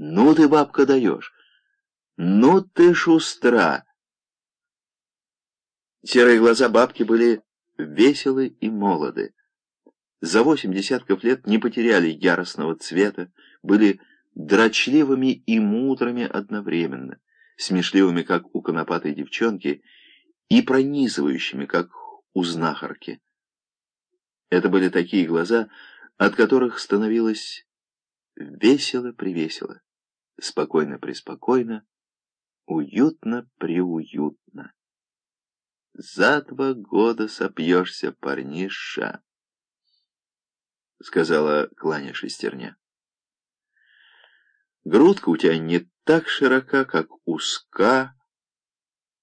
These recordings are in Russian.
Ну ты, бабка, даешь! Ну ты шустра!» Серые глаза бабки были веселы и молоды. За восемь десятков лет не потеряли яростного цвета, были дрочливыми и мудрыми одновременно, смешливыми, как у конопатой девчонки, и пронизывающими, как у знахарки. Это были такие глаза, от которых становилось весело-привесело, спокойно-преспокойно, уютно-приуютно. За два года сопьешься, парниша, — сказала Кланя Шестерня. Грудка у тебя не так широка, как узка,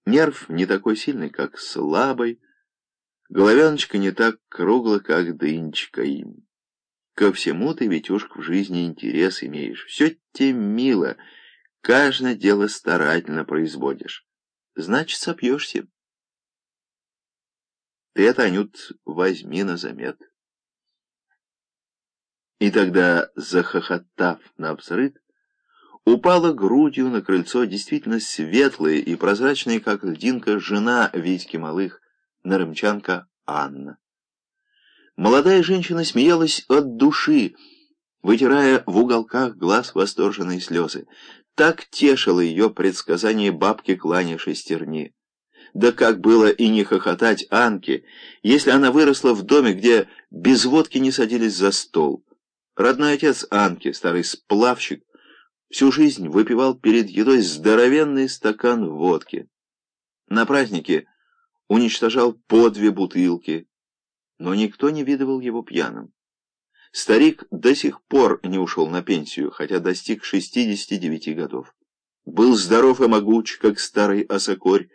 нерв не такой сильный, как слабый, головяночка не так кругла, как дынчика им. Ко всему ты, Витюшка, в жизни интерес имеешь. Все тебе мило, каждое дело старательно производишь. Значит, сопьешься. Ты это, Анют, возьми на замет. И тогда, захохотав на взрыв, упала грудью на крыльцо действительно светлая и прозрачная, как льдинка, жена Витьки Малых, нарымчанка Анна. Молодая женщина смеялась от души, вытирая в уголках глаз восторженные слезы. Так тешило ее предсказание бабки Клани Шестерни. Да как было и не хохотать Анке, если она выросла в доме, где без водки не садились за стол. Родной отец Анки, старый сплавщик, всю жизнь выпивал перед едой здоровенный стакан водки. На празднике уничтожал по две бутылки, но никто не видывал его пьяным. Старик до сих пор не ушел на пенсию, хотя достиг 69 годов. Был здоров и могуч, как старый осокорь.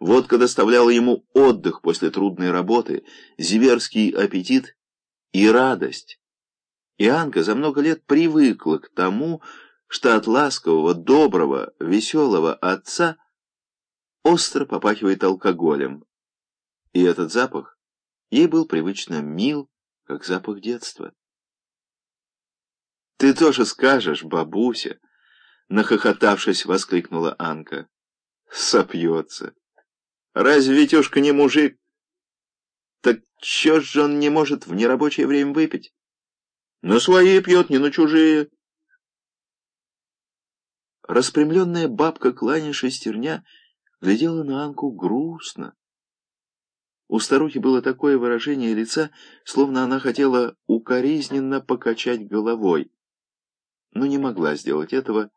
Водка доставляла ему отдых после трудной работы, зиверский аппетит и радость. И Анка за много лет привыкла к тому, что от ласкового, доброго, веселого отца остро попахивает алкоголем. И этот запах Ей был привычно мил, как запах детства. «Ты тоже скажешь, бабуся!» Нахохотавшись, воскликнула Анка. «Сопьется! Разве Витюшка не мужик? Так чё же он не может в нерабочее время выпить? На свои пьет, не на чужие!» Распрямленная бабка Кланя Шестерня глядела на Анку грустно. У старухи было такое выражение лица, словно она хотела укоризненно покачать головой, но не могла сделать этого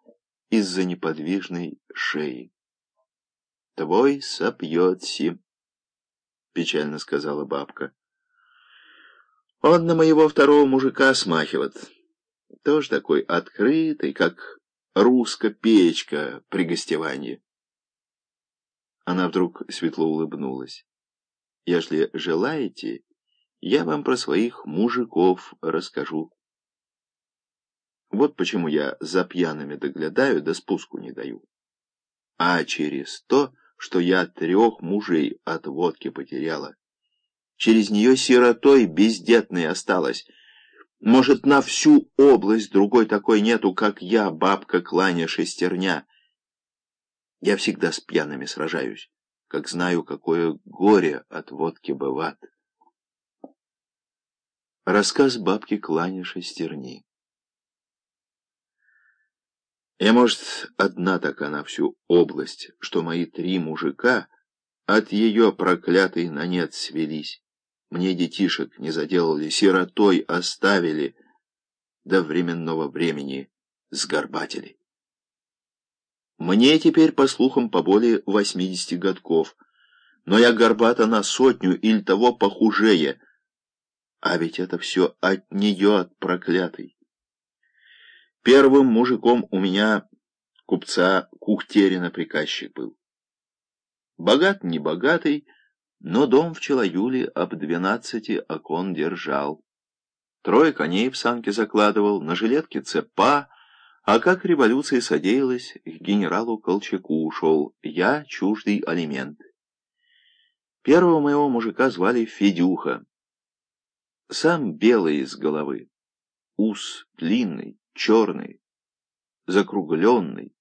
из-за неподвижной шеи. «Твой сопьется», — печально сказала бабка. «Он на моего второго мужика смахивает. Тоже такой открытый, как русско-печка при гостевании». Она вдруг светло улыбнулась. Если желаете, я вам про своих мужиков расскажу. Вот почему я за пьяными доглядаю, да спуску не даю. А через то, что я трех мужей от водки потеряла, через нее сиротой бездетной осталась. Может, на всю область другой такой нету, как я, бабка Кланя Шестерня. Я всегда с пьяными сражаюсь как знаю, какое горе от водки бывает. Рассказ бабки Клани Шестерни. Я, может, одна так она всю область, что мои три мужика от ее проклятой на нет свелись. Мне детишек не заделали, сиротой оставили, до временного времени сгорбатели. Мне теперь, по слухам, по более восьмидесяти годков, но я горбата на сотню или того похужее. А ведь это все от нее, от проклятой. Первым мужиком у меня купца Кухтерина приказчик был. Богат не богатый, но дом в Челаюле об двенадцати окон держал. Трое коней в санке закладывал, на жилетке цепа, а как революция содеялась, к генералу Колчаку ушел я, чуждый алимент. Первого моего мужика звали Федюха. Сам белый из головы, ус длинный, черный. закругленный,